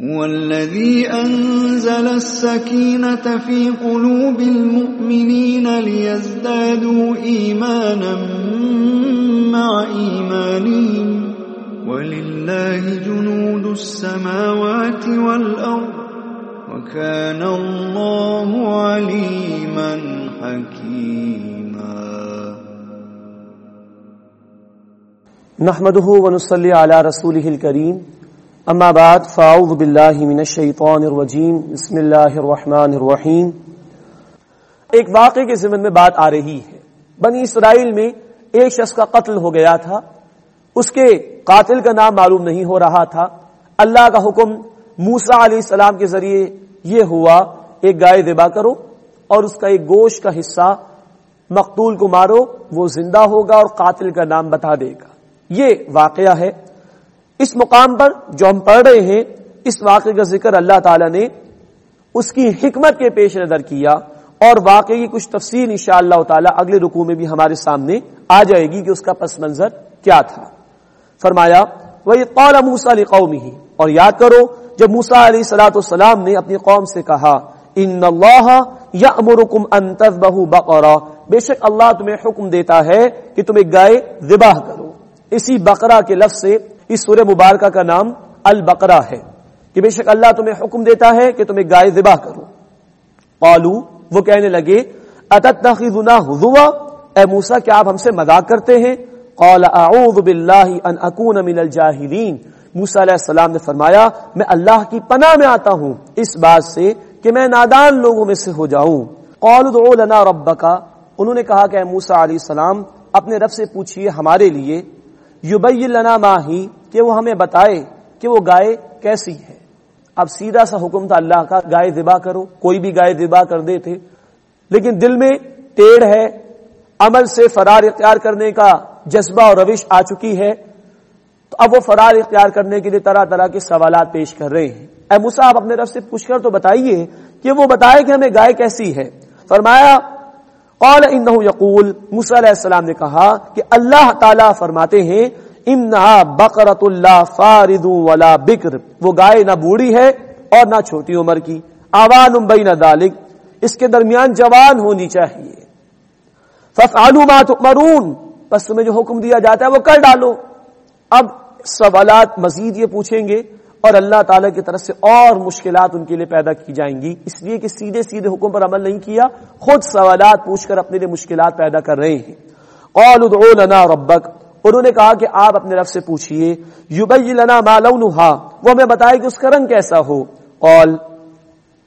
هو الذي أنزل السكينة في قلوب المؤمنين ليزدادوا إيمانا مع إيمانهم ولله جنود السماوات والأرض وكان الله عليما حكيما نحمده ونصلي على رسوله الكريم اما بعد، فاعوذ باللہ من الشیطان الرجیم، بسم اللہ الرحمن الرحیم۔ ایک واقعے کے ضمن میں بات آ رہی ہے۔ بنی اسرائیل میں ایک شخص کا قتل ہو گیا تھا۔ اس کے قاتل کا نام معلوم نہیں ہو رہا تھا۔ اللہ کا حکم موسا علیہ السلام کے ذریعے یہ ہوا، ایک گائے دبا کرو اور اس کا ایک گوشت کا حصہ مقتول کو مارو، وہ زندہ ہوگا اور قاتل کا نام بتا دے گا۔ یہ واقعہ ہے۔ اس مقام پر جو ہم پڑھ رہے ہیں، اس واقعے کا ذکر اللہ تعالی نے اس کی حکمت کے پیش نظر کیا اور واقعی کی کچھ تفصیل ان شاء اللہ تعالیٰ اگلے رکوع میں بھی ہمارے سامنے آ جائے گی کہ اس کا پس منظر کیا تھا۔ فرمایا وہ قول موسا علی قومی ہی اور یاد کرو، جب موسا علیہ سلاۃ السلام نے اپنی قوم سے کہا ان اللہ یا امرکم انتظ بہو بقرا بے شک اللہ تمہیں حکم دیتا ہے کہ تم ایک گائے ذبح کرو۔ اسی بقرہ کے لفظ سے اس سورہ مبارکہ کا نام البقرہ ہے کہ بے شک اللہ تمہیں حکم دیتا ہے کہ تم ایک گائے ذبح کرو۔ قالو، وہ کہنے لگے، اتتخذنا حضوا اے موسا کیا آپ ہم سے مذاق کرتے ہیں؟ قال، اعوذ باللہ ان اکون من الجاہلین۔ موسا علیہ السلام نے فرمایا، میں اللہ کی پناہ میں آتا ہوں۔ اس بات سے کہ میں نادان لوگوں میں سے ہو جاؤں۔ قالوا ادعو لنا ربک انہوں نے کہا کہ اے موسا علیہ السلام، اپنے رب سے پوچھئے ہمارے لیے یوبئی لنا ماہی کہ وہ ہمیں بتائے کہ وہ گائے کیسی ہے۔ اب سیدھا سا حکم تھا اللہ کا، گائے دبا کرو، کوئی بھی گائے دبا کر دے تھے لیکن دل میں ٹیڑھ ہے، عمل سے فرار اختیار کرنے کا جذبہ اور روش آ چکی ہے۔ تو اب وہ فرار اختیار کرنے کے لیے طرح طرح کے سوالات پیش کر رہے ہیں۔ اے مسا آپ اپنے رب سے پوچھ کر تو بتائیے کہ وہ بتائے کہ ہمیں گائے کیسی ہے۔ فرمایا، قال انہ یقول، موسیٰ علیہ السلام نے کہا کہ اللہ تعالیٰ فرماتے ہیں انہا بقرت اللہ فارد ولا بکر وہ گائے نہ بوڑھی ہے اور نہ چھوٹی عمر کی. آوان بین دالک اس کے درمیان جوان ہونی چاہیے. ففعلوا ما تؤمرون. تمہیں جو حکم دیا جاتا ہے وہ کر ڈالو. اب سوالات مزید یہ پوچھیں گے اور اللہ تعالی کی طرف سے اور مشکلات ان کے لیے پیدا کی جائیں گی. اس لیے کہ سیدھے سیدھے حکم پر عمل نہیں کیا. خود سوالات پوچھ کر اپنے لیے مشکلات پیدا کر رہے ہیں. قال ادعو لنا ربک. انہوں نے کہا کہ آپ اپنے رب سے پوچھئے یبی لنا ما لونها وہ ہمیں بتائے کہ اس کا رنگ کیسا ہو؟ قال،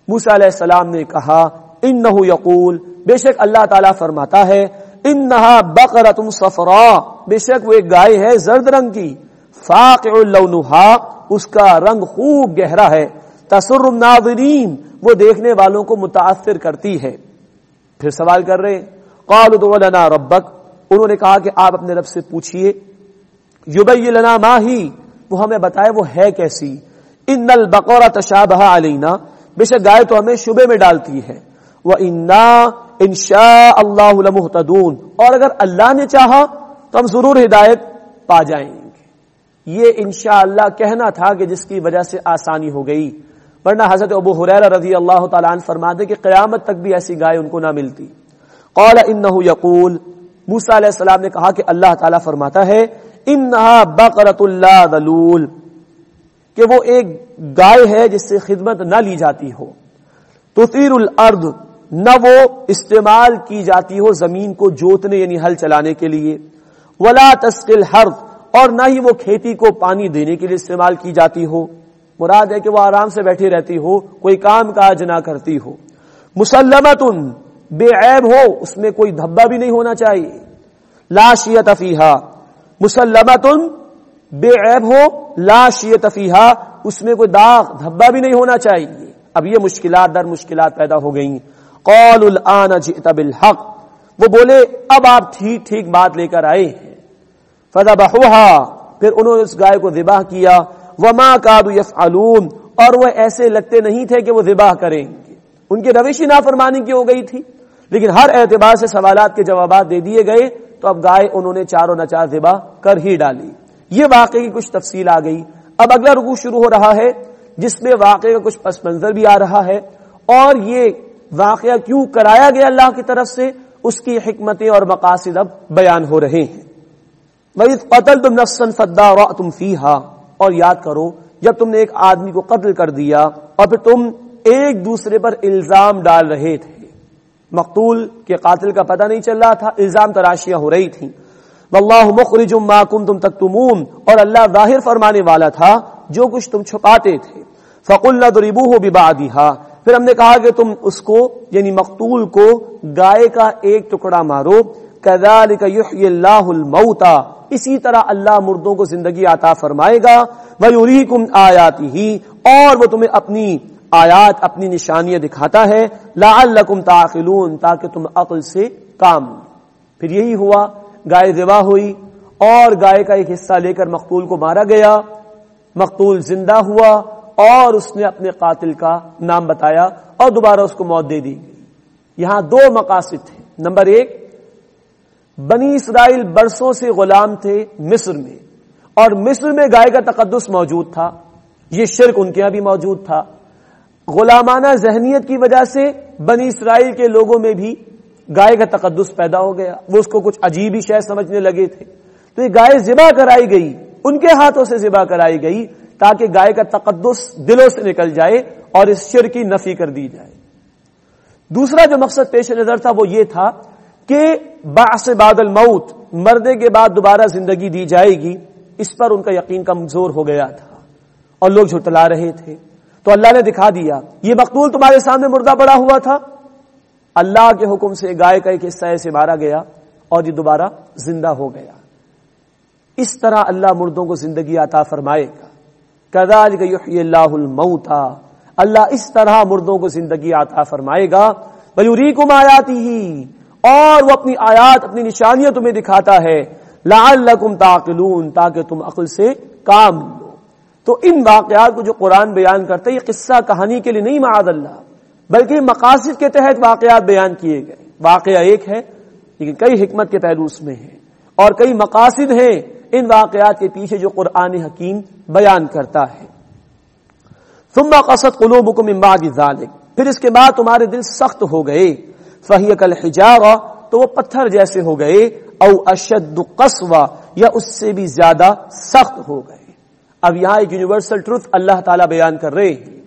موسی علیہ السلام نے کہا انه یقول، بے شک اللہ تعالی فرماتا ہے انها بقرۃ صفراء، بے شک وہ ایک گائے ہے زرد رنگ کی۔ فاقع لونها اس کا رنگ خوب گہرا ہے۔ تسر الناظرین، وہ دیکھنے والوں کو متاثر کرتی ہے۔ پھر سوال کر رہے قال لنا ربک انہوں نے کہا کہ آپ اپنے رب سے پوچھئے یبی لنا ما ہی، وہ ہمیں بتائے وہ ہے کیسی؟ ان نل البقورہ تشابہ علینا، بے شک گائے تو ہمیں شبے میں ڈالتی ہے۔ وہ انا انشاء اللہ لمحتدون، اور اگر اللہ نے چاہا تو ہم ضرور ہدایت پا جائیں گے۔ یہ انشاءاللہ اللہ کہنا تھا کہ جس کی وجہ سے آسانی ہو گئی۔ ورنہ حضرت ابو حریر رضی اللہ تعالیٰ عنہ فرماتے کہ قیامت تک بھی ایسی گائے ان کو نہ ملتی۔ قول انہو یقول موسیٰ علیہ السلام نے کہا کہ اللہ تعالیٰ فرماتا ہے انہا بقرت اللہ دلول کہ وہ ایک گائے ہے جس سے خدمت نہ لی جاتی ہو۔ تثیر الارض نہ وہ استعمال کی جاتی ہو زمین کو جوتنے یعنی حل چلانے کے لیے۔ ولا تسقل حرف اور نہ ہی وہ کھیتی کو پانی دینے کے لیے استعمال کی جاتی ہو۔ مراد ہے کہ وہ آرام سے بیٹھی رہتی ہو، کوئی کام کاج نہ کرتی ہو۔ مسلمت بے عیب ہو، اس میں کوئی دھبا بھی نہیں ہونا چاہیے۔ لاشیت افیحا مسلمت بے عیب ہو لاشیت افیحا اس میں کوئی داغ، دھبا بھی نہیں ہونا چاہیے۔ اب یہ مشکلات، در مشکلات پیدا ہو گئیں۔ قول الان جئت بالحق۔ وہ بولے، اب آپ ٹھیک ٹھیک بات لے کر آئے ہیں۔ فضا پھر انہوں نے اس گائے کو ذبح کیا۔ وما کادو یفعلون، اور وہ ایسے لگتے نہیں تھے کہ وہ ذبح کریں گے۔ ان کی روشی نافرمانی کی ہو گئی تھی؟ لیکن ہر اعتبار سے سوالات کے جوابات دے دیے گئے تو اب گائے انہوں نے چاروں نچار ذبح کر ہی ڈالی۔ یہ واقعی کی کچھ تفصیل آ گئی۔ اب اگلا رکو شروع ہو رہا ہے، جس میں واقعے کا کچھ پس منظر بھی آ رہا ہے۔ اور یہ واقعہ کیوں کرایا گیا اللہ کی طرف سے؟ اس کی حکمتیں اور مقاصد اب بیان ہو رہے ہیں۔ قتل تم نفسن فدا تم فی اور یاد کرو، جب تم نے ایک آدمی کو قتل کر دیا اور پھر تم ایک دوسرے پر الزام ڈال رہے تھے۔ مقتول کے قاتل کا پتہ نہیں چل رہا تھا، الزام تراشیاں ہو رہی تھیں۔ واللہ مخرج ما کنتم تکتمون اور اللہ ظاہر فرمانے والا تھا، جو کچھ تم چھپاتے تھے۔ فقلنا ضربوه ببعضها۔ پھر ہم نے کہا کہ تم اس کو یعنی مقتول کو، گائے کا ایک ٹکڑا مارو۔ كذلك يحيي الله الموتى اسی طرح اللہ مردوں کو زندگی عطا فرمائے گا۔ ويريكم آياته۔ اور وہ تمہیں اپنی آیات اپنی نشانیاں دکھاتا ہے، لعلکم تعقلون، تاکہ تم عقل سے کام۔ پھر یہی ہوا، گائے ذبح ہوئی اور گائے کا ایک حصہ لے کر مقتول کو مارا گیا۔ مقتول زندہ ہوا اور اس نے اپنے قاتل کا نام بتایا اور دوبارہ اس کو موت دے دی۔ گئی یہاں دو مقاصد تھے۔ نمبر ایک، بنی اسرائیل برسوں سے غلام تھے مصر میں اور مصر میں گائے کا تقدس موجود تھا۔ یہ شرک ان کے یہاں بھی موجود تھا۔ غلامانہ ذہنیت کی وجہ سے بنی اسرائیل کے لوگوں میں بھی گائے کا تقدس پیدا ہو گیا۔ وہ اس کو کچھ عجیب ہی شہ سمجھنے لگے تھے۔ تو یہ گائے ذبح کرائی گئی، ان کے ہاتھوں سے ذبح کرائی گئی تاکہ گائے کا تقدس دلوں سے نکل جائے اور اس شر کی نفی کر دی جائے۔ دوسرا جو مقصد پیش نظر تھا وہ یہ تھا کہ باس بعد الموت مردے کے بعد دوبارہ زندگی دی جائے گی، اس پر ان کا یقین کمزور ہو گیا تھا۔ اور لوگ جھٹلا رہے تھے۔ تو اللہ نے دکھا دیا۔ یہ مقتول تمہارے سامنے مردہ پڑا ہوا تھا۔ اللہ کے حکم سے گائے کا ایک حصہ ایسے مارا گیا اور یہ دوبارہ زندہ ہو گیا۔ اس طرح اللہ مردوں کو زندگی عطا فرمائے گا۔ کداج گئی اللہ الموتا اللہ اس طرح مردوں کو زندگی عطا فرمائے گا۔ بلوری کم آیاتی ہی۔ اور وہ اپنی آیات، اپنی نشانیاں تمہیں دکھاتا ہے۔ لعلکم تعقلون تاکہ تم عقل سے کام لو۔ تو ان واقعات کو جو قرآن بیان کرتا ہے یہ قصہ کہانی کے لیے نہیں معاذ اللہ، بلکہ مقاصد کے تحت واقعات بیان کیے گئے۔ واقعہ ایک ہے، لیکن کئی حکمت کے پہلو اس میں ہیں۔ اور کئی مقاصد ہیں ان واقعات کے پیچھے جو قرآن حکیم بیان کرتا ہے۔ ثم قصد قلوبكم من بعد ذلك پھر اس کے بعد تمہارے دل سخت ہو گئے۔ فہی کل تو وہ پتھر جیسے ہو گئے، او اشد قصوا یا اس سے بھی زیادہ سخت ہو گئے۔ اب یہاں ایک یونیورسل ٹروتھ اللہ تعالیٰ بیان کر رہے ہیں۔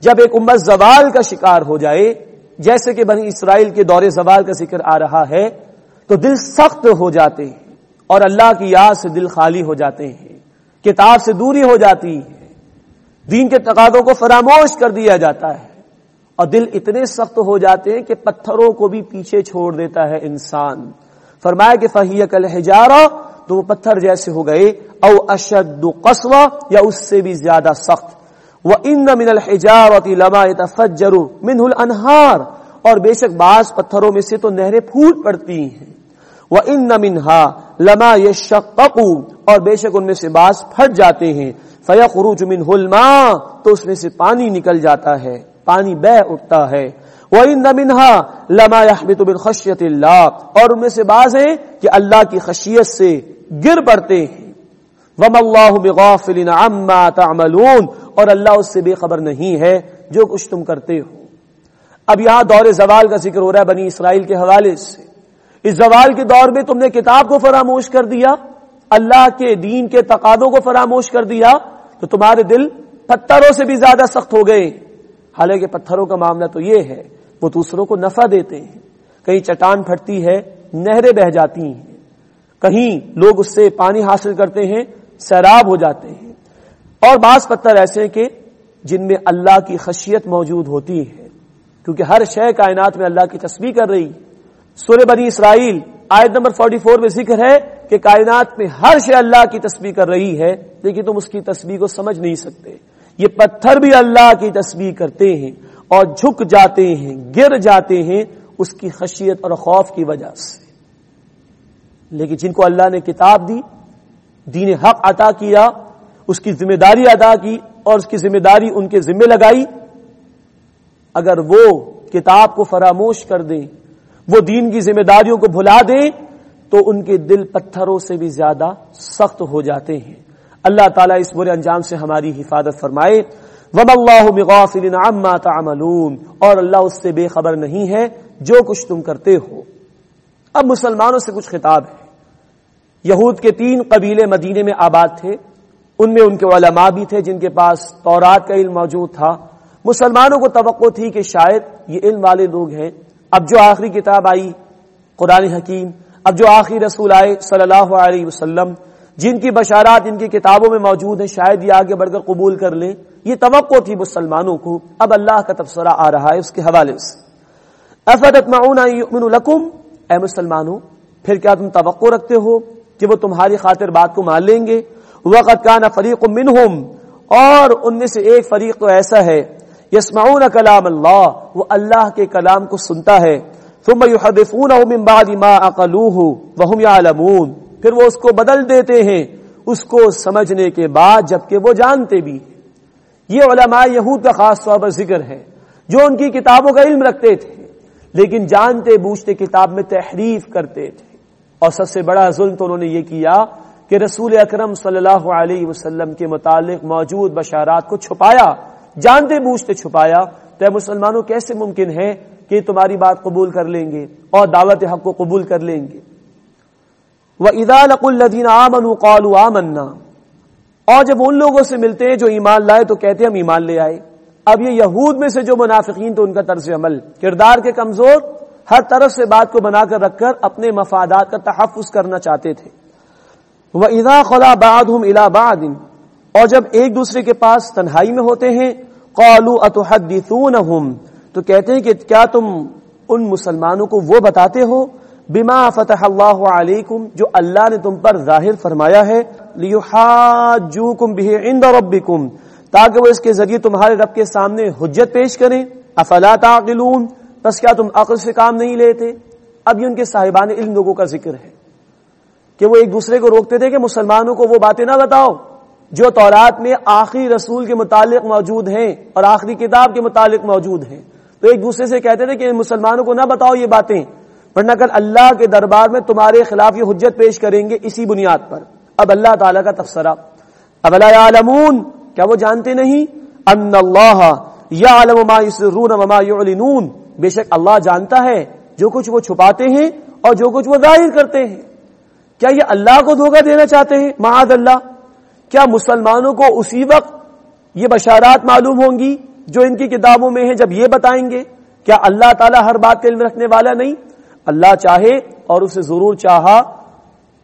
جب ایک امت زوال کا شکار ہو جائے، جیسے کہ بنی اسرائیل کے دور زوال کا ذکر آ رہا ہے، تو دل سخت ہو جاتے ہیں اور اللہ کی یاد سے دل خالی ہو جاتے ہیں، کتاب سے دوری ہو جاتی ہے۔ دین کے تقاضوں کو فراموش کر دیا جاتا ہے۔ اور دل اتنے سخت ہو جاتے ہیں کہ پتھروں کو بھی پیچھے چھوڑ دیتا ہے انسان۔ فرمایا کہ فہیہ کل ہجارہ تو وہ پتھر جیسے ہو گئے، او اشد قصوہ یا اس سے بھی زیادہ سخت۔ وہ ان من الحجارت لما يتفجر منه الانہار اور بے شک بعض پتھروں میں سے تو نہریں پھوٹ پڑتی ہیں۔ وہ ان منها لما يشقق۔ اور بے شک ان میں سے بعض پھٹ جاتے ہیں۔ فيخرج منه الماء۔ تو اس میں سے پانی نکل جاتا ہے، پانی بہ اٹھتا ہے۔ وہ ان منہا لما يحبط من خشیت اور ان میں سے بعض ہیں کہ اللہ کی خشیت سے گر پڑتے ہیں۔ وم اللہ بغافل عما تعملون۔ اور اللہ اس سے بے خبر نہیں ہے جو کچھ تم کرتے ہو۔ اب یہاں دور زوال کا ذکر ہو رہا ہے بنی اسرائیل کے حوالے سے۔ اس زوال کے دور میں تم نے کتاب کو فراموش کر دیا، اللہ کے دین کے تقادوں کو فراموش کر دیا، تو تمہارے دل پتھروں سے بھی زیادہ سخت ہو گئے۔ حالانکہ پتھروں کا معاملہ تو یہ ہے، وہ دوسروں کو نفع دیتے ہیں۔ کہیں چٹان پھٹتی ہے، نہریں بہ جاتی ہیں۔ کہیں لوگ اس سے پانی حاصل کرتے ہیں، سیراب ہو جاتے ہیں۔ اور بعض پتھر ایسے ہیں کہ جن میں اللہ کی خشیت موجود ہوتی ہے۔ کیونکہ ہر شے کائنات میں اللہ کی تصویر کر رہی۔ سورہ بنی اسرائیل آیت نمبر 44 میں ذکر ہے کہ کائنات میں ہر شے اللہ کی تصویر کر رہی ہے، لیکن تم اس کی تصویر کو سمجھ نہیں سکتے۔ یہ پتھر بھی اللہ کی تصویر کرتے ہیں اور جھک جاتے ہیں، گر جاتے ہیں اس کی خشیت اور خوف کی وجہ سے۔ لیکن جن کو اللہ نے کتاب دی، دین حق عطا کیا، اس کی ذمہ داری ادا کی اور اس کی ذمہ داری ان کے ذمہ لگائی۔ اگر وہ کتاب کو فراموش کر دیں، وہ دین کی ذمہ داریوں کو بھلا دیں، تو ان کے دل پتھروں سے بھی زیادہ سخت ہو جاتے ہیں۔ اللہ تعالیٰ اس برے انجام سے ہماری حفاظت فرمائے۔ وم اللہ بغافل عما تعملون۔ اور اللہ اس سے بے خبر نہیں ہے جو کچھ تم کرتے ہو۔ اب مسلمانوں سے کچھ خطاب ہے۔ یہود کے تین قبیلے مدینے میں آباد تھے۔ ان میں ان کے علماء بھی تھے جن کے پاس تورات کا علم موجود تھا۔ مسلمانوں کو توقع تھی کہ شاید یہ علم والے لوگ ہیں۔ اب جو آخری کتاب آئی، قرآن حکیم، اب جو آخری رسول آئے صلی اللہ علیہ وسلم، جن کی بشارات ان کی کتابوں میں موجود ہیں، شاید یہ آگے بڑھ کر قبول کر لیں۔ یہ توقع تھی مسلمانوں کو۔ اب اللہ کا تبصرہ آ رہا ہے اس کے حوالے سے۔ لکم؟ اے مسلمانوں، پھر کیا تم توقع رکھتے ہو کہ وہ تمہاری خاطر بات کو مان لیں گے؟ وقت کا نہ فریق منہم اور ان میں سے ایک فریق تو ایسا ہے یسمعون کلام اللہ وہ اللہ کے کلام کو سنتا ہے، ثم يحدثونه من بعد ما اقلوه وهم يعلمون۔ پھر وہ اس کو بدل دیتے ہیں، اس کو سمجھنے کے بعد، جبکہ وہ جانتے بھی۔ یہ علماء یہود کا خاص طور پر ذکر ہے، جو ان کی کتابوں کا علم رکھتے تھے۔ لیکن جانتے بوجھتے کتاب میں تحریف کرتے تھے۔ اور سب سے بڑا ظلم تو انہوں نے یہ کیا کہ رسول اکرم صلی اللہ علیہ وسلم کے متعلق موجود بشارات کو چھپایا، جانتے بوجھتے چھپایا۔ تو مسلمانوں، کیسے ممکن ہے کہ تمہاری بات قبول کر لیں گے اور دعوت حق کو قبول کر لیں گے؟ وہ ادا لق الدین آمن قالو آمنا۔ اور جب ان لوگوں سے ملتے ہیں جو ایمان لائے تو کہتے ہم ایمان لے آئے۔ اب یہ یہود میں سے جو منافقین تو ان کا طرز عمل، کردار کے کمزور، ہر طرف سے بات کو بنا کر رکھ کر اپنے مفادات کا تحفظ کرنا چاہتے تھے۔ وہ ادا خلا باد ہوں الا باد اور جب ایک دوسرے کے پاس تنہائی میں ہوتے ہیں قالو اتحدثونہم تو کہتے ہیں کہ کیا تم ان مسلمانوں کو وہ بتاتے ہو؟ بما فتح اللہ علیکم جو اللہ نے تم پر ظاہر فرمایا ہے لیحاجوکم به عند ربکم تاکہ وہ اس کے ذریعے تمہارے رب کے سامنے حجت پیش کریں۔ افلا تعقلون؟ بس کیا تم عقل سے کام نہیں لیتے؟ اب یہ ان کے صاحبان علم لوگوں کا ذکر ہے کہ وہ ایک دوسرے کو روکتے تھے کہ مسلمانوں کو وہ باتیں نہ بتاؤ، جو تورات میں آخری رسول کے متعلق موجود ہیں اور آخری کتاب کے متعلق موجود ہیں۔ تو ایک دوسرے سے کہتے تھے کہ مسلمانوں کو نہ بتاؤ یہ باتیں، ورنہ کل اللہ کے دربار میں تمہارے خلاف یہ حجت پیش کریں گے اسی بنیاد پر۔ اب اللہ تعالیٰ کا تبصرہ۔ اب اللہ کیا وہ جانتے نہیں؟ ان اللہ یا بے شک اللہ جانتا ہے جو کچھ وہ چھپاتے ہیں اور جو کچھ وہ ظاہر کرتے ہیں۔ کیا یہ اللہ کو دھوکہ دینا چاہتے ہیں؟ معاذ اللہ۔ کیا مسلمانوں کو اسی وقت یہ بشارات معلوم ہوں گی جو ان کی کتابوں میں ہیں جب یہ بتائیں گے؟ کیا اللہ تعالیٰ ہر بات کا علم رکھنے والا نہیں؟ اللہ چاہے اور اسے ضرور چاہا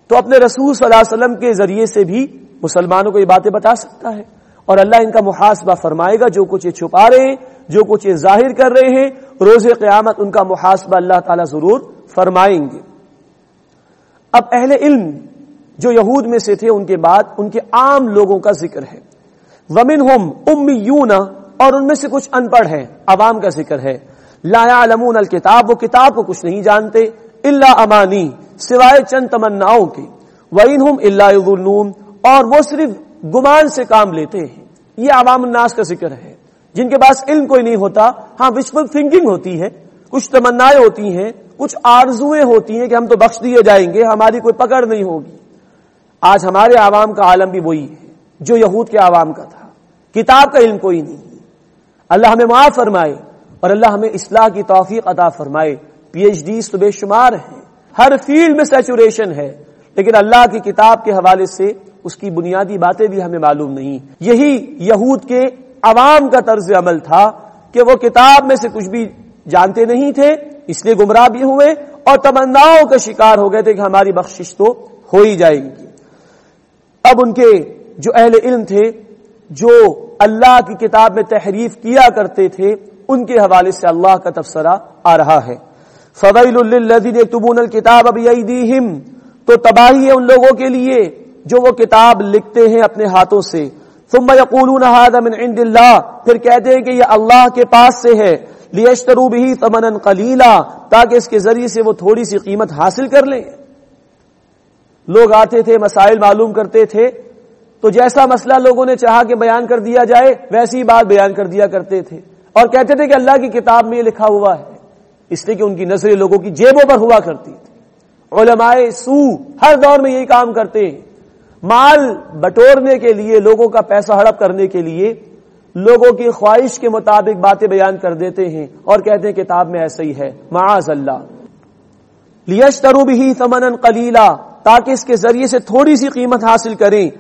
تو اپنے رسول صلی اللہ علیہ وسلم کے ذریعے سے بھی مسلمانوں کو یہ باتیں بتا سکتا ہے۔ اور اللہ ان کا محاسبہ فرمائے گا، جو کچھ یہ چھپا رہے ہیں، جو کچھ یہ ظاہر کر رہے ہیں، روز قیامت ان کا محاسبہ اللہ تعالیٰ ضرور فرمائیں گے۔ اب اہل علم جو یہود میں سے تھے، ان کے بعد ان کے عام لوگوں کا ذکر ہے۔ ومن ہوم ام اور ان میں سے کچھ ان پڑھ ہے عوام کا ذکر ہے۔ لایا علمون الکتاب، وہ کتاب کو کچھ نہیں جانتے اللہ امانی، سوائے چند تمناؤں کے۔ وین ہم اللہ اور وہ صرف گمان سے کام لیتے ہیں۔ یہ عوام الناس کا ذکر ہے۔ جن کے پاس علم کوئی نہیں ہوتا ہاں وشفل تھنکنگ ہوتی ہے۔ کچھ تمنا ہوتی ہیں، کچھ آرزویں ہوتی ہیں کہ ہم تو بخش دیے جائیں گے، ہماری کوئی پکڑ نہیں ہوگی۔ آج ہمارے عوام کا عالم بھی وہی ہے، جو یہود کے عوام کا تھا۔ کتاب کا علم کوئی نہیں۔ اللہ ہمیں معاف فرمائے اور اللہ ہمیں اصلاح کی توفیق عطا فرمائے۔ پی ایچ ڈی تو بے شمار ہیں۔ ہر فیلڈ میں سیچوریشن ہے، لیکن اللہ کی کتاب کے حوالے سے اس کی بنیادی باتیں بھی ہمیں معلوم نہیں۔ یہی یہود کے عوام کا طرز عمل تھا کہ وہ کتاب میں سے کچھ بھی جانتے نہیں تھے، اس لیے گمراہ بھی ہوئے اور تمناؤں کا شکار ہو گئے تھے کہ ہماری بخشش تو ہو ہی جائے گی۔ اب ان کے جو اہل علم تھے، جو اللہ کی کتاب میں تحریف کیا کرتے تھے، ان کے حوالے سے اللہ کا تبصرہ آ رہا ہے۔ فضیل الدین تبون الکتاب اب تو تباہی ہے ان لوگوں کے لیے۔ جو وہ کتاب لکھتے ہیں اپنے ہاتھوں سے۔ ثم يقولون هذا من عند اللہ۔ پھر کہتے ہیں کہ یہ اللہ کے پاس سے ہے۔ لیشترو بھی ثمنا قلیلا۔ تاکہ اس کے ذریعے سے وہ تھوڑی سی قیمت حاصل کر لیں۔ لوگ آتے تھے، مسائل معلوم کرتے تھے۔ تو جیسا مسئلہ لوگوں نے چاہا کہ بیان کر دیا جائے، ویسی بات بیان کر دیا کرتے تھے۔ اور کہتے تھے کہ اللہ کی کتاب میں یہ لکھا ہوا ہے۔ اس لیے کہ ان کی نظریں لوگوں کی جیبوں پر ہوا کرتی تھی۔ علماء سو ہر دور میں یہی کام کرتے ہیں۔ مال بٹورنے کے لیے، لوگوں کا پیسہ ہڑپ کرنے کے لیے لوگوں کی خواہش کے مطابق باتیں بیان کر دیتے ہیں اور کہتے ہیں کتاب میں ایسا ہی ہے۔ معاذ اللہ۔ لیش ترو بھی سمن کلیلہ تاکہ اس کے ذریعے سے تھوڑی سی قیمت حاصل کریں۔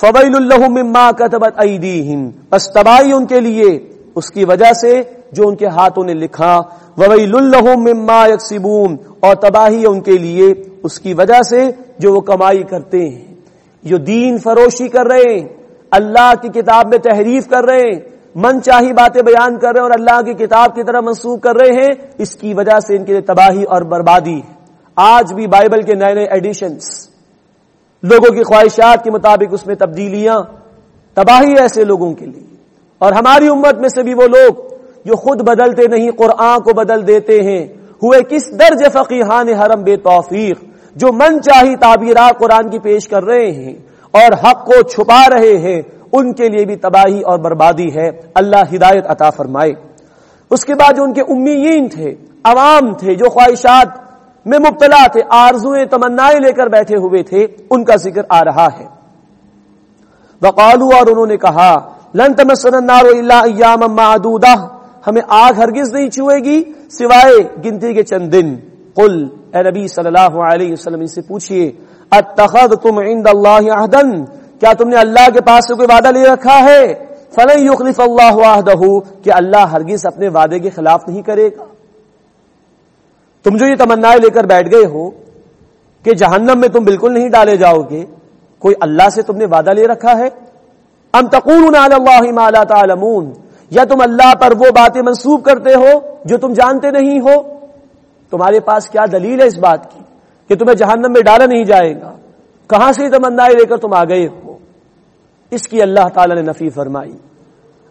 فویل اللہ مما کتبت ایدیہم۔ بس تباہی ان کے لیے، اس کی وجہ سے جو ان کے ہاتھوں نے لکھا۔ وویل اللہ مما یکسبون۔ اور تباہی ان کے لیے، اس کی وجہ سے جو وہ کمائی کرتے ہیں۔ جو دین فروشی کر رہے ہیں، اللہ کی کتاب میں تحریف کر رہے ہیں من چاہی باتیں بیان کر رہے ہیں اور اللہ کی کتاب کی طرح منسوخ کر رہے ہیں، اس کی وجہ سے ان کے لیے تباہی اور بربادی آج بھی بائبل کے نئے نئے ایڈیشنز، لوگوں کی خواہشات کے مطابق اس میں تبدیلیاں، تباہی ایسے لوگوں کے لیے۔ اور ہماری امت میں سے بھی وہ لوگ جو خود بدلتے نہیں، قرآن کو بدل دیتے ہیں، ہوئے کس درج فقیحان حرم بے توفیق؟ جو من چاہی تعبیرات قرآن کی پیش کر رہے ہیں اور حق کو چھپا رہے ہیں، ان کے لیے بھی تباہی اور بربادی ہے۔ اللہ ہدایت عطا فرمائے۔ اس کے بعد جو ان کے امیین تھے، عوام تھے، جو خواہشات میں مبتلا تھے آرزویں تمنا لے کر بیٹھے ہوئے تھے، ان کا ذکر آ رہا ہے۔ وقالو اور انہوں نے کہا، لن تمسن النار الا ایام معدودہ، ہمیں آگ ہرگز نہیں چھوئے گی سوائے گنتی کے چند دن۔ قل، اے نبی صلی اللہ علیہ وسلم، ان سے پوچھئے، اتخذتم عند اللہ عہدن کیا تم نے اللہ کے پاس سے کوئی وعدہ لے رکھا ہے؟ فلن یخلف اللہ عہدہ، کہ اللہ ہرگز اپنے وعدے کے خلاف نہیں کرے گا۔ تم جو یہ تمنا لے کر بیٹھ گئے ہو کہ جہنم میں تم بالکل نہیں ڈالے جاؤ گے، کوئی اللہ سے تم نے وعدہ لے رکھا ہے؟ ام تقولون علی اللہ ما لا تعلمون؟ یا تم اللہ پر وہ باتیں منسوب کرتے ہو جو تم جانتے نہیں ہو؟ تمہارے پاس کیا دلیل ہے اس بات کی کہ تمہیں جہنم میں ڈالا نہیں جائے گا؟ کہاں سے تمنا لے کر تم آ گئے ہو؟ اس کی اللہ تعالی نے نفی فرمائی۔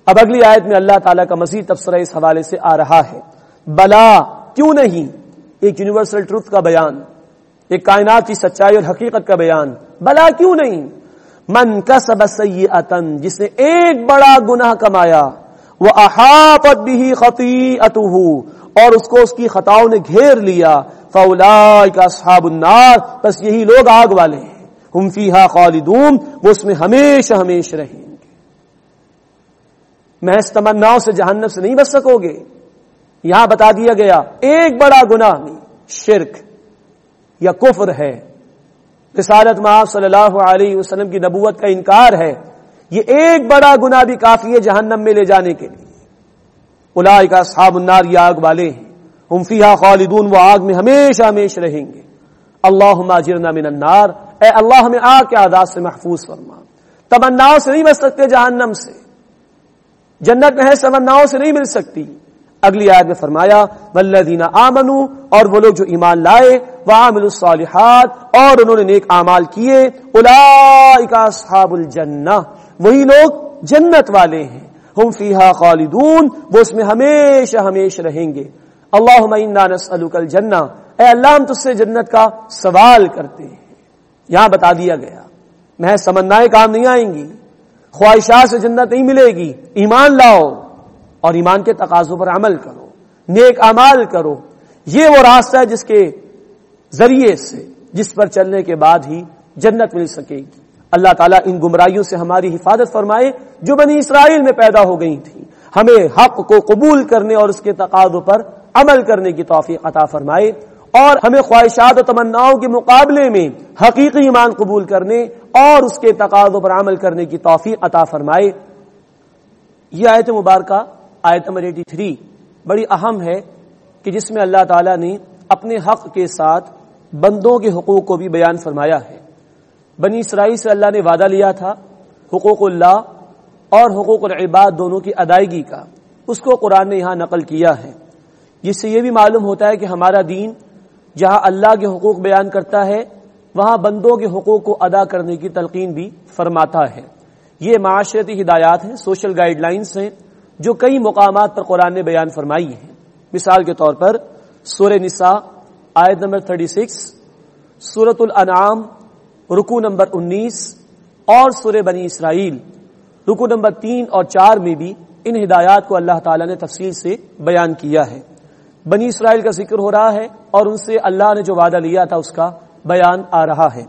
اب اگلی آیت میں اللہ تعالیٰ کا مزید تبصرہ اس حوالے سے آ رہا ہے۔ بلا، کیوں نہیں؟ ایک یونیورسل ٹروتھ کا بیان، ایک کائنات کی سچائی اور حقیقت کا بیان۔ بلا، کیوں نہیں؟ من کا سب جس نے ایک بڑا گناہ کمایا، وہ احاطت بھی خطی اور اس کو اس کی خطاؤں نے گھیر لیا فولا کا صحاب النار۔ بس یہی لوگ آگ والے ہیں۔ ہم فیحا خالدون، وہ اس میں ہمیشہ ہمیشہ رہیں گے۔ محض تمناؤں سے جہنم سے نہیں بچ سکو گے۔ یہاں بتا دیا گیا، ایک بڑا گناہ نہیں، شرک یا کفر ہے۔ رسالت معاف صلی اللہ علیہ وسلم کی نبوت کا انکار ہے۔ یہ ایک بڑا گناہ بھی کافی ہے جہنم میں لے جانے کے لیے۔ الا کا صحاب النار، یہ آگ والے ہیں۔ ہم فیحا خالدون، وہ آگ میں ہمیشہ ہمیشہ رہیں گے۔ اللہ جرنا من النار۔ اے اللہ، ہمیں آگ کے آداد سے محفوظ فرما۔ تمناؤں سے نہیں مل سکتے جہنم سے۔ جنت میں ہے، تمناؤں سے نہیں مل سکتی۔ اگلی آیت میں فرمایا ولدینہ آمنو اور وہ لوگ جو ایمان لائے وہ الصالحات، اور انہوں نے نیک اعمال کیے۔ الا اصحاب الجنہ۔ وہی لوگ جنت والے ہیں۔ ہم فیہا خالدون، وہ اس میں ہمیشہ ہمیشہ رہیں گے۔ اللہ نسألک الجنہ۔ اے اللہ، ہم تجھ سے جنت کا سوال کرتے ہیں۔ یہاں بتا دیا گیا۔ میں سمنائے کام نہیں آئیں گی۔ خواہشات سے جنت نہیں ملے گی۔ ایمان لاؤ اور ایمان کے تقاضوں پر عمل کرو۔ نیک امال کرو۔ یہ وہ راستہ ہے جس کے ذریعے سے، جس پر چلنے کے بعد ہی جنت مل سکے گی۔ اللہ تعالیٰ ان گمراہیوں سے ہماری حفاظت فرمائے جو بنی اسرائیل میں پیدا ہو گئی تھی ہمیں حق کو قبول کرنے اور اس کے تقاضوں پر عمل کرنے کی توفیق عطا فرمائے اور ہمیں خواہشات و تمناؤں کے مقابلے میں حقیقی ایمان قبول کرنے اور اس کے تقاضوں پر عمل کرنے کی توفیق عطا فرمائے۔ یہ آیت مبارکہ، آیت نمبر ایٹی تھری، بڑی اہم ہے کہ جس میں اللہ تعالیٰ نے اپنے حق کے ساتھ بندوں کے حقوق کو بھی بیان فرمایا ہے۔ بنی اسرائیل سے اللہ نے وعدہ لیا تھا حقوق اللہ اور حقوق العباد دونوں کی ادائیگی کا۔ اس کو قرآن نے یہاں نقل کیا ہے۔ جس سے یہ بھی معلوم ہوتا ہے کہ ہمارا دین جہاں اللہ کے حقوق بیان کرتا ہے، وہاں بندوں کے حقوق کو ادا کرنے کی تلقین بھی فرماتا ہے۔ یہ معاشرتی ہدایات ہیں، سوشل گائیڈ لائنس ہیں، جو کئی مقامات پر قرآن نے بیان فرمائی ہیں۔ مثال کے طور پر سورہ نساء، آیت نمبر 36 سورت الانعام رکو نمبر انیس اور سورہ بنی اسرائیل۔ رکو نمبر تین اور چار میں بھی ان ہدایات کو اللہ تعالیٰ نے تفصیل سے بیان کیا ہے۔ بنی اسرائیل کا ذکر ہو رہا ہے اور ان سے اللہ نے جو وعدہ لیا تھا اس کا بیان آ رہا ہے۔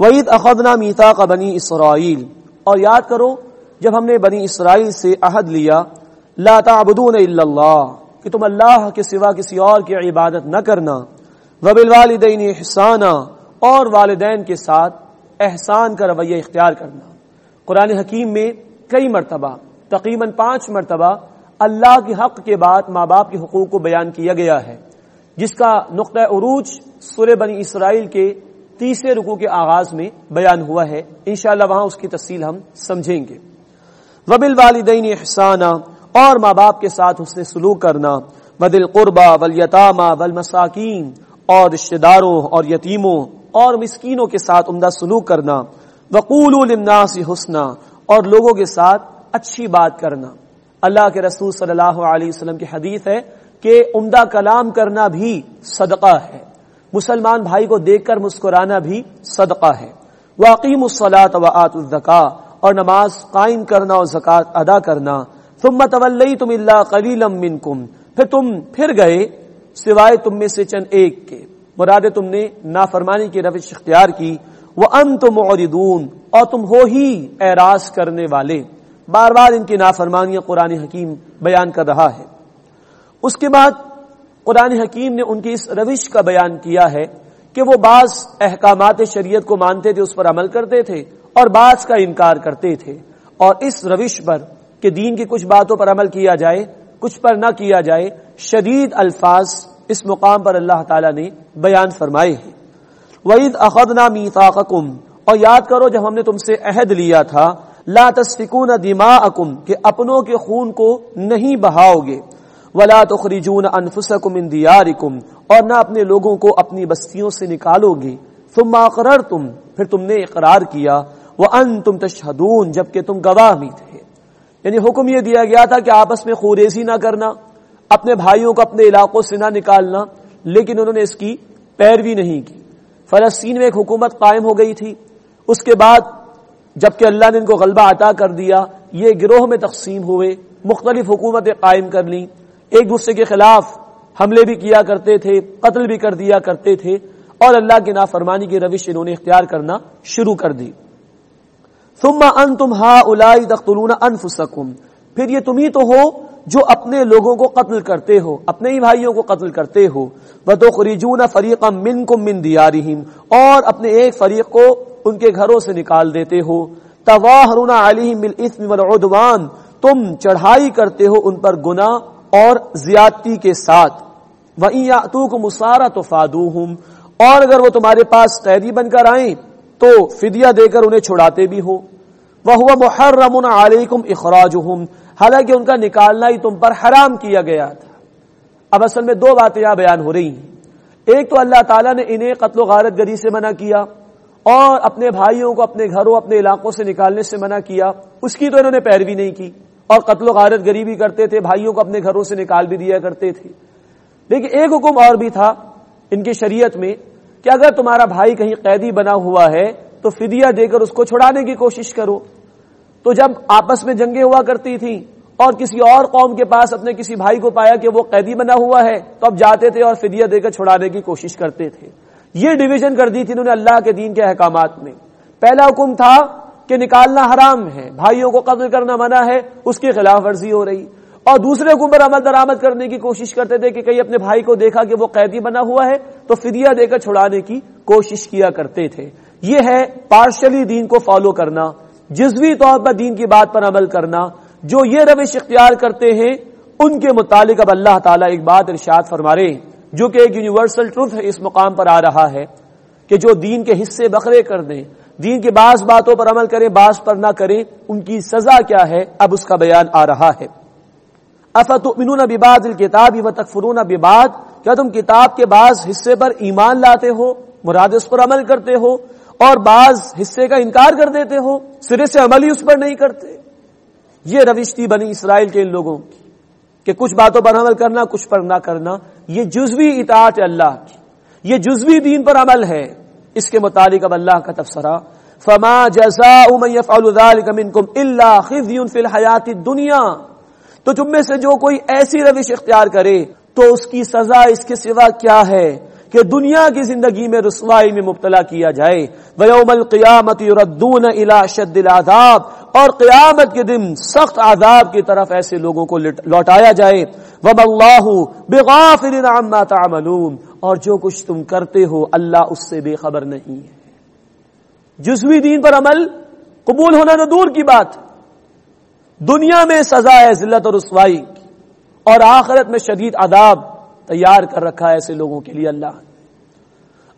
وعید اخدنا میتا کا بنی اسرائیل اور یاد کرو، جب ہم نے بنی اسرائیل سے عہد لیا، لا تعبدون الا اللہ، کہ تم اللہ کے سوا کسی اور کی عبادت نہ کرنا۔ وبالوالدین احسانا اور والدین کے ساتھ احسان کا رویہ اختیار کرنا۔ قرآن حکیم میں کئی مرتبہ، تقریباً پانچ مرتبہ اللہ کے حق کے بعد ماں باپ کے حقوق کو بیان کیا گیا ہے، جس کا نقطۂ عروج سور بنی اسرائیل کے تیسرے رکو کے آغاز میں بیان ہوا ہے۔ انشاءاللہ وہاں اس کی تفصیل ہم سمجھیں گے۔ وبل والدین احسانہ اور ماں باپ کے ساتھ اس سے سلوک کرنا۔ بدل قربا ولیطامہ ول مساکین اور رشتے داروں اور یتیموں۔ اور مسکینوں کے ساتھ عمدہ سلوک کرنا وقول الناس حسنا، اور لوگوں کے ساتھ اچھی بات کرنا۔ اللہ کے رسول صلی اللہ علیہ وسلم کی حدیث ہے کہ عمدہ کلام کرنا بھی صدقہ ہے۔ مسلمان بھائی کو دیکھ کر مسکرانا بھی صدقہ ہے۔ واقیم الصلاۃ و آت الزکا اور نماز قائم کرنا اور زکوٰۃ ادا کرنا۔ ثم تولیتم اللہ قلیلا منکم پھر تم پھر گئے، سوائے تم میں سے چند ایک کے۔ مراد تم نے نافرمانی کی روش اختیار کی۔ وہ ان تم اور تم ہو ہی اعراض کرنے والے۔ بار بار ان کی نافرمانیاں قرآن حکیم بیان کر رہا ہے۔ اس کے بعد قرآن حکیم نے ان کی اس روش کا بیان کیا ہے کہ وہ بعض احکامات شریعت کو مانتے تھے، اس پر عمل کرتے تھے، اور بعض کا انکار کرتے تھے۔ اور اس روش پر کہ دین کی کچھ باتوں پر عمل کیا جائے، کچھ پر نہ کیا جائے، شدید الفاظ اس مقام پر اللہ تعالی نے بیان فرمائے ہیں وعید اخدنا میتاقکم اور یاد کرو جب ہم نے تم سے عہد لیا تھا، لا تسفکون دماءکم کہ اپنوں کے خون کو نہیں بہاؤ گے۔ ولا تخرجون انفسکم من دیارکم اور نہ اپنے لوگوں کو اپنی بستیوں سے نکالو گے۔ ثم اقررتم پھر تم نے اقرار کیا۔ وانتم تشہدون جبکہ تم گواہ بھی تھے۔ یعنی حکم یہ دیا گیا تھا کہ آپس میں خوریزی نہ کرنا۔ اپنے بھائیوں کو اپنے علاقوں سے نہ نکالنا، لیکن انہوں نے اس کی پیروی نہیں کی۔ فلسطین میں ایک حکومت قائم ہو گئی تھی۔ اس کے بعد جبکہ اللہ نے ان کو غلبہ عطا کر دیا، یہ گروہ میں تقسیم ہوئے، مختلف حکومتیں قائم کر لیں۔ ایک دوسرے کے خلاف حملے بھی کیا کرتے تھے، قتل بھی کر دیا کرتے تھے۔ اور اللہ کی نافرمانی کی روش انہوں نے اختیار کرنا شروع کر دی۔ ثم انتم هؤلاء تقتلون انفسکم۔ پھر یہ تم ہی تو ہو جو اپنے لوگوں کو قتل کرتے ہو، اپنے ہی بھائیوں کو قتل کرتے ہو، وتخرجون فريقا منكم من ديارهم، اور اپنے ایک فریق کو ان کے گھروں سے نکال دیتے ہو۔ تواہرون علیہم بالاثم والعدوان، تم چڑھائی کرتے ہو ان پر گناہ اور زیادتی کے ساتھ۔ وَإِن يَأْتُوكُمْ مُسَارَ تُفَادُوهُمْ، اور اگر وہ تمہارے پاس قیدی بن کر آئیں، تو فدیہ دے کر انہیں چھڑاتے بھی ہو۔ وہ محرم علیکم اخراج حالانکہ ان کا نکالنا ہی تم پر حرام کیا گیا تھا۔ اب اصل میں دو باتیں یہاں بیان ہو رہی ہیں۔ ایک تو اللہ تعالیٰ نے انہیں قتل و غارت گری سے منع کیا اور اپنے بھائیوں کو اپنے گھروں، اپنے علاقوں سے نکالنے سے منع کیا۔ اس کی تو انہوں نے پیروی نہیں کی اور قتل و غارت گری بھی کرتے تھے، بھائیوں کو اپنے گھروں سے نکال بھی دیا کرتے تھے۔ لیکن ایک حکم اور بھی تھا ان کی شریعت میں کہ اگر تمہارا بھائی کہیں قیدی بنا ہوا ہے تو فدیہ دے کر اس کو چھڑانے کی کوشش کرو۔ تو جب آپس میں جنگیں ہوا کرتی تھیں اور کسی اور قوم کے پاس اپنے کسی بھائی کو پایا کہ وہ قیدی بنا ہوا ہے، تو اب جاتے تھے اور فدیہ دے کر چھڑانے کی کوشش کرتے تھے۔ یہ ڈویژن کر دی تھی انہوں نے اللہ کے دین کے احکامات میں۔ پہلا حکم تھا کہ نکالنا حرام ہے، بھائیوں کو قتل کرنا منع ہے، اس کی خلاف ورزی ہو رہی۔ اور دوسرے حکم پر عمل درآمد کرنے کی کوشش کرتے تھے کہ کئی اپنے بھائی کو دیکھا کہ وہ قیدی بنا ہوا ہے، تو فدیہ دے کر چھڑانے کی کوشش کیا کرتے تھے۔ یہ ہے پارشلی دین کو فالو کرنا، جزوی طور پر دین کی بات پر عمل کرنا جو یہ روش اختیار کرتے ہیں، ان کے متعلق اب اللہ تعالیٰ ایک بات ارشاد فرما رہے ہیں، جو کہ ایک یونیورسل ٹروتھ اس مقام پر آ رہا ہے کہ جو دین کے حصے بکرے کر دیں، دین کی بعض باتوں پر عمل کریں، بعض پر نہ کریں، ان کی سزا کیا ہے؟ اب اس کا بیان آ رہا ہے۔ افتؤمنون ببعض الكتاب وتکفرون ببعض؟ کیا تم کتاب کے بعض حصے پر ایمان لاتے ہو، مراد اس پر عمل کرتے ہو، اور بعض حصے کا انکار کر دیتے ہو، سرے سے عمل ہی اس پر نہیں کرتے؟ یہ روش تھی بنی اسرائیل کے ان لوگوں کی کہ کچھ باتوں پر عمل کرنا، کچھ پر نہ کرنا، یہ جزوی اطاعت اللہ کی، یہ جزوی دین پر عمل ہے۔ اس کے متعلق اب اللہ کا تبصرہ۔ فما جزاء من يفعل ذلك منكم الا خزي في الحیات الدنيا۔ تو تم میں سے جو کوئی ایسی روش اختیار کرے، تو اس کی سزا اس کے سوا کیا ہے کہ دنیا کی زندگی میں رسوائی میں مبتلا کیا جائے۔ ویوم القیامت یردون الى شد العذاب۔ اور قیامت کے دن سخت عذاب کی طرف ایسے لوگوں کو لوٹایا جائے۔ وب اللہ بغافر عما تعملون۔ اور جو کچھ تم کرتے ہو، اللہ اس سے بے خبر نہیں ہے۔ جزوی دین پر عمل قبول ہونا تو دور کی بات۔ دنیا میں سزا ہے ذلت اور رسوائی اور آخرت میں شدید عذاب تیار کر رکھا ہے ایسے لوگوں کے لیے اللہ۔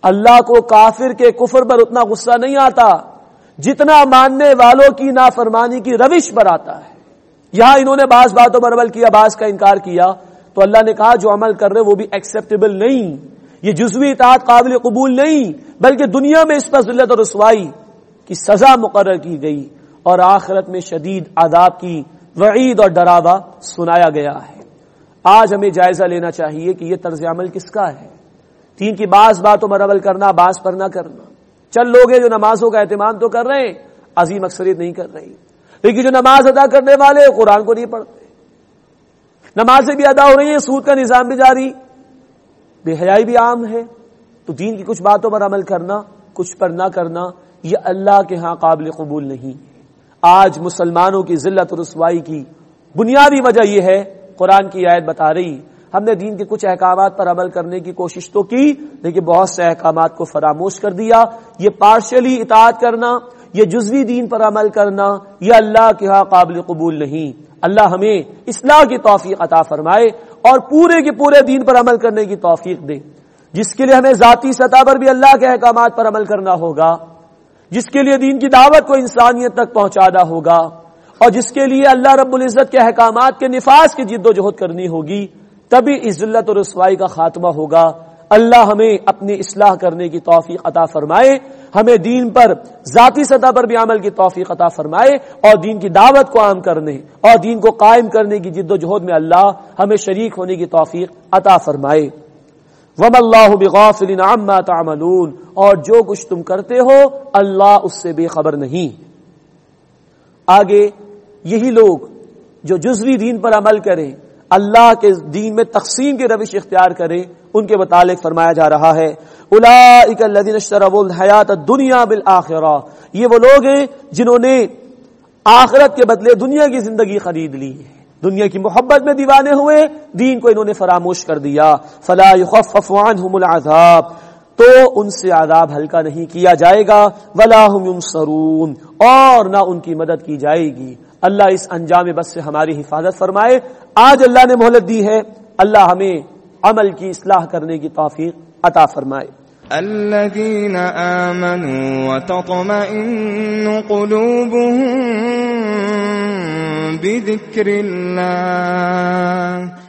اللہ کو کافر کے کفر پر اتنا غصہ نہیں آتا۔ جتنا ماننے والوں کی نافرمانی کی روش پر آتا ہے۔ یہاں انہوں نے بعض باتوں پر عمل کیا، بعض کا انکار کیا۔ تو اللہ نے کہا، جو عمل کر رہے وہ بھی ایکسپٹیبل نہیں۔ یہ جزوی اطاعت قابل قبول نہیں، بلکہ دنیا میں اس پر ذلت اور رسوائی کی سزا مقرر کی گئی۔ اور آخرت میں شدید عذاب کی وعید اور ڈراوا سنایا گیا ہے۔ آج ہمیں جائزہ لینا چاہیے کہ یہ طرز عمل کس کا ہے۔ تین کی بعض باتوں پر عمل کرنا، بعض پر نہ کرنا۔ چل لوگ ہیں جو نمازوں کا اہتمام تو کر رہے ہیں، عظیم اکثریت نہیں کر رہی۔ لیکن جو نماز ادا کرنے والے قرآن کو نہیں پڑھتے۔ نمازیں بھی ادا ہو رہی ہیں، سود کا نظام بھی جاری۔ بے حیائی بھی عام ہے۔ تو دین کی کچھ باتوں پر عمل کرنا، کچھ پر نہ کرنا، یہ اللہ کے ہاں قابل قبول نہیں۔ آج مسلمانوں کی ذلت و رسوائی کی بنیادی وجہ یہ ہے، قرآن کی آیت بتا رہی ہم نے دین کے کچھ احکامات پر عمل کرنے کی کوشش تو کی، لیکن بہت سے احکامات کو فراموش کر دیا۔ یہ پارشلی اطاعت کرنا، یہ جزوی دین پر عمل کرنا، یہ اللہ کے ہاں قابل قبول نہیں۔ اللہ ہمیں اصلاح کی توفیق عطا فرمائے اور پورے کے پورے دین پر عمل کرنے کی توفیق دے۔ جس کے لیے ہمیں ذاتی سطح پر بھی اللہ کے احکامات پر عمل کرنا ہوگا۔ جس کے لیے دین کی دعوت کو انسانیت تک پہنچانا ہوگا۔ اور جس کے لیے اللہ رب العزت کے احکامات کے نفاذ کی جد و جہد کرنی ہوگی۔ تبھی اس ذلت اور رسوائی کا خاتمہ ہوگا۔ اللہ ہمیں اپنی اصلاح کرنے کی توفیق عطا فرمائے۔ ہمیں دین پر ذاتی سطح پر بھی عمل کی توفیق عطا فرمائے۔ اور دین کی دعوت کو عام کرنے اور دین کو قائم کرنے کی جد و جہد میں اللہ ہمیں شریک ہونے کی توفیق عطا فرمائے۔ وم اللہ بغافل عما تعملون۔ اور جو کچھ تم کرتے ہو، اللہ اس سے بے خبر نہیں۔ آگے یہی لوگ جو جزوی دین پر عمل کریں اللہ کے دین میں تقسیم کی روش اختیار کریں ان کے متعلق فرمایا جا رہا ہے۔ حیات دنیا بالآخرہ۔ یہ وہ لوگ ہیں جنہوں نے آخرت کے بدلے دنیا کی زندگی خرید لی ہے۔ دنیا کی محبت میں دیوانے ہوئے، دین کو انہوں نے فراموش کر دیا۔ فلا يخفف عنهم العذاب۔ تو ان سے عذاب ہلکا نہیں کیا جائے گا۔ ولا هم ينصرون اور نہ ان کی مدد کی جائے گی۔ اللہ اس انجام بس سے ہماری حفاظت فرمائے۔ آج اللہ نے مہلت دی ہے۔ اللہ ہمیں عمل کی اصلاح کرنے کی توفیق عطا فرمائے۔ الذين آمنوا وتطمئن قلوبهم بذكر الله۔